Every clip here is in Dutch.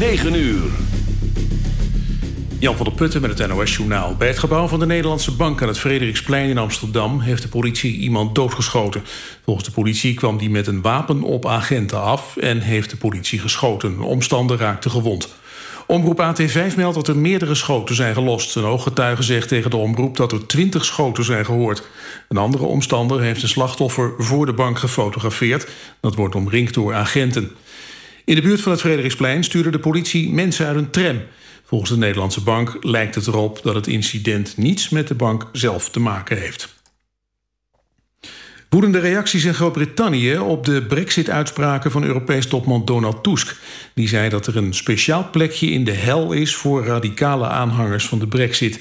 9 uur. Jan van der Putten met het NOS-journaal. Bij het gebouw van de Nederlandse Bank aan het Frederiksplein in Amsterdam... heeft de politie iemand doodgeschoten. Volgens de politie kwam die met een wapen op agenten af... en heeft de politie geschoten. Omstander raakte gewond. Omroep AT5 meldt dat er meerdere schoten zijn gelost. Een ooggetuige zegt tegen de omroep dat er 20 schoten zijn gehoord. Een andere omstander heeft een slachtoffer voor de bank gefotografeerd. Dat wordt omringd door agenten. In de buurt van het Frederiksplein stuurde de politie mensen uit een tram. Volgens de Nederlandse bank lijkt het erop dat het incident niets met de bank zelf te maken heeft. Woedende reacties in Groot-Brittannië op de brexit-uitspraken van Europees topman Donald Tusk. Die zei dat er een speciaal plekje in de hel is voor radicale aanhangers van de brexit.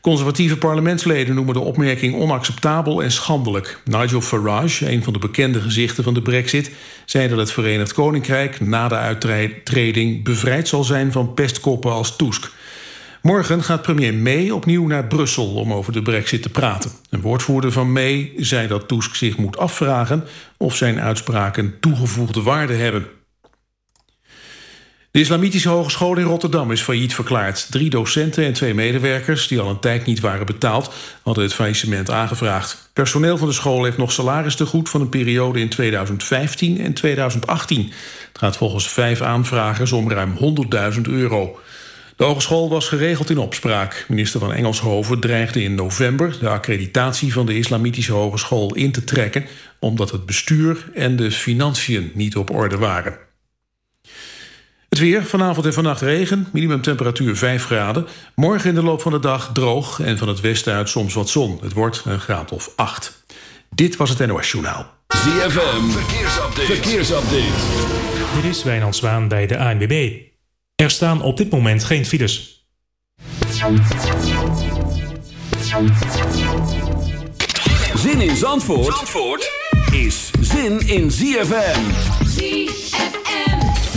Conservatieve parlementsleden noemen de opmerking onacceptabel en schandelijk. Nigel Farage, een van de bekende gezichten van de brexit... zei dat het Verenigd Koninkrijk na de uittreding... bevrijd zal zijn van pestkoppen als Tusk. Morgen gaat premier May opnieuw naar Brussel om over de brexit te praten. Een woordvoerder van May zei dat Tusk zich moet afvragen... of zijn uitspraken toegevoegde waarde hebben. De Islamitische Hogeschool in Rotterdam is failliet verklaard. Drie docenten en twee medewerkers, die al een tijd niet waren betaald... hadden het faillissement aangevraagd. Personeel van de school heeft nog salaris te goed... van een periode in 2015 en 2018. Het gaat volgens vijf aanvragers om ruim 100.000 euro. De hogeschool was geregeld in opspraak. Minister van Engelshoven dreigde in november... de accreditatie van de Islamitische Hogeschool in te trekken... omdat het bestuur en de financiën niet op orde waren. Het weer, vanavond en vannacht regen, minimumtemperatuur 5 graden. Morgen in de loop van de dag droog en van het westen uit soms wat zon. Het wordt een graad of 8. Dit was het NOS Journaal. ZFM, verkeersupdate. verkeersupdate. Dit is Wijnand Zwaan bij de ANWB. Er staan op dit moment geen files. Zin in Zandvoort, Zandvoort is zin in ZFM. ZFM.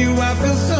you, I feel something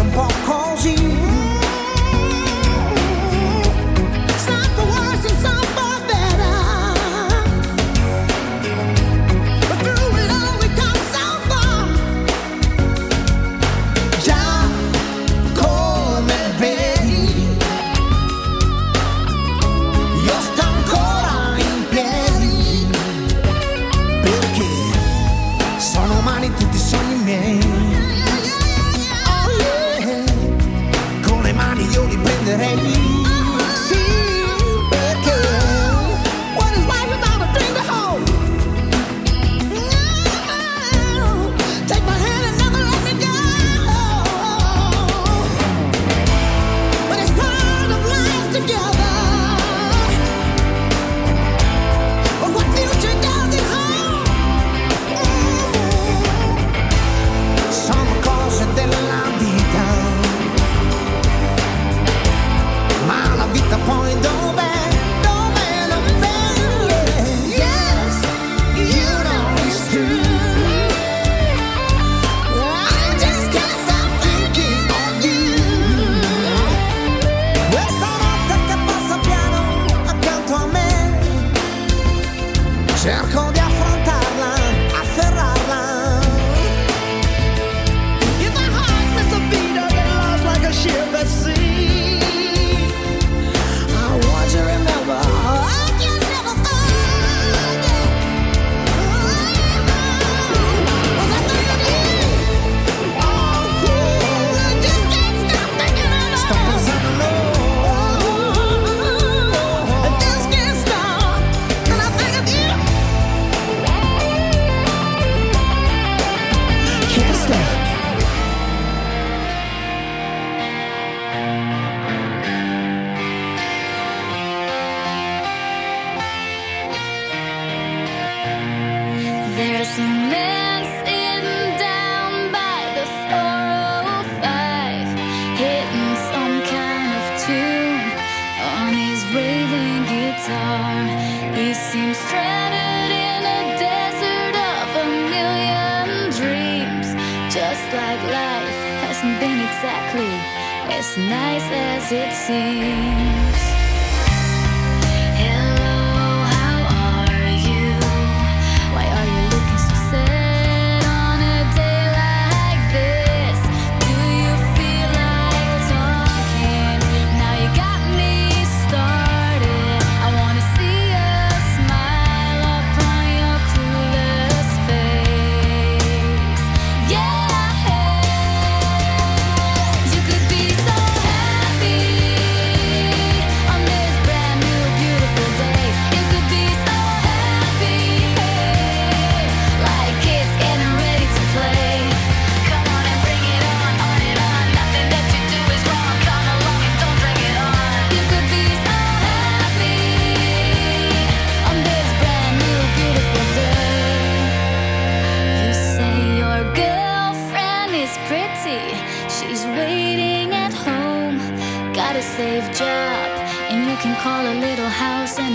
jump on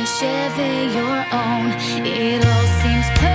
chevy your own. It all seems perfect.